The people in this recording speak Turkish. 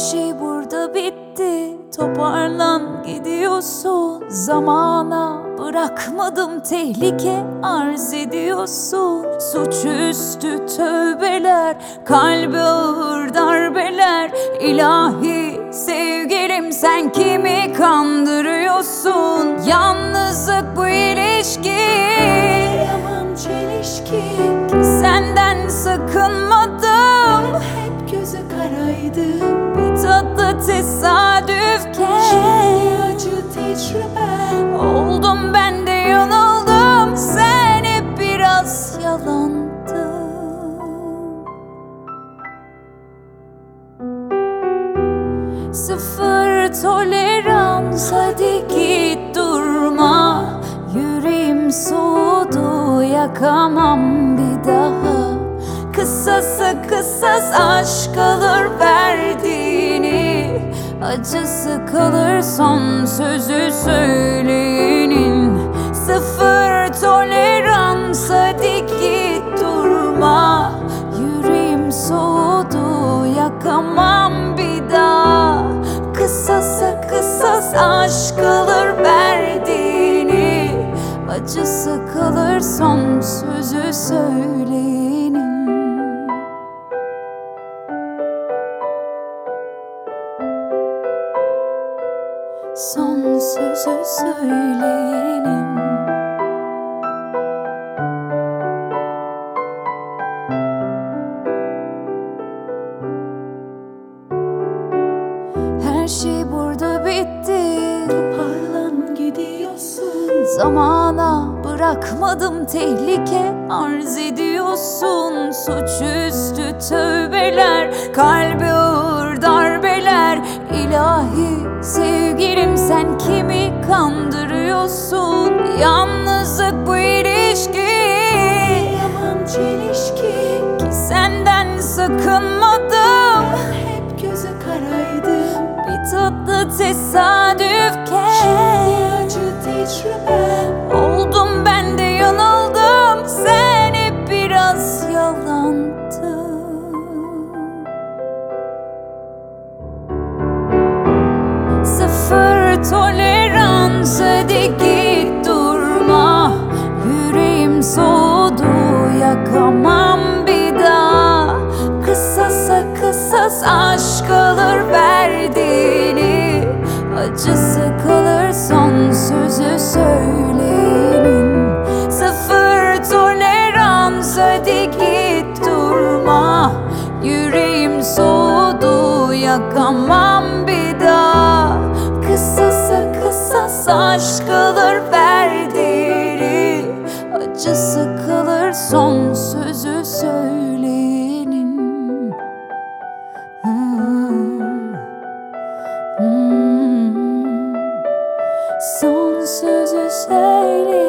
şey burada bitti. Toparlan gidiyorsun. Zamana bırakmadım tehlike arz ediyorsun. Suçüstü tövbeler Kalbe ağır darbeler. İlahi sevgilim sen kimi kandırıyorsun? Yalnızlık bu ilişki. Yaman çelişki. Senden sakınmadım. Hep gözü karaydı Tesadüfken Şimdi acı tecrübe Oldum ben de yanıldım Sen hep biraz yalandın Sıfır tolerans hadi git durma. Yüreğim soğudu yakamam bir daha. Kısası kısas aşk alır verdiğini Acısı kalır son sözü söyleyenin. Sıfır tolerans hadi git durma. Yüreğim soğudu yakamam bir daha. Kısasa kısas aşk alır verdiğini. Acısı kalır son sözü söyleyenin sözü söyleyenin Her şey burada bitti. Parlan gidiyorsun. Zamana bırakmadım tehlike arz ediyorsun. Suçüstü tövbeler kalbe kimi kandırıyorsun? Yalnızlık bu ilişki. Yaman çelişki. Ki senden sakınmadım. Hep gözü karaydı Bir tatlı tesadüfken. Şimdi kısas aşk alır verdiğini Acısı kalır son sözü söyleyenin. Sıfır tolerans hadi git durma. Yüreğim soğudu yakamam bir daha. Kısasa kısas aşk alır verdiğini Acısı kalır son sözü as say it.